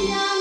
yeah.